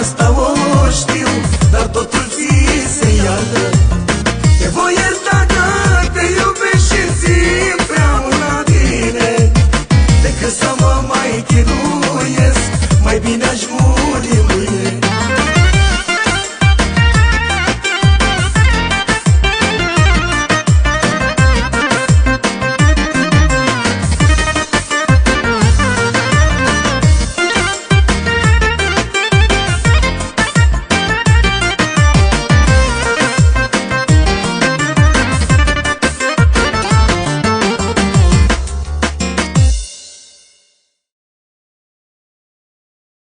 asta o știu Dar totul ți se iartă Te voi ierta că te iubești și țin la tine. Decât să mă mai chinuiesc Mai bine aș muri mâine.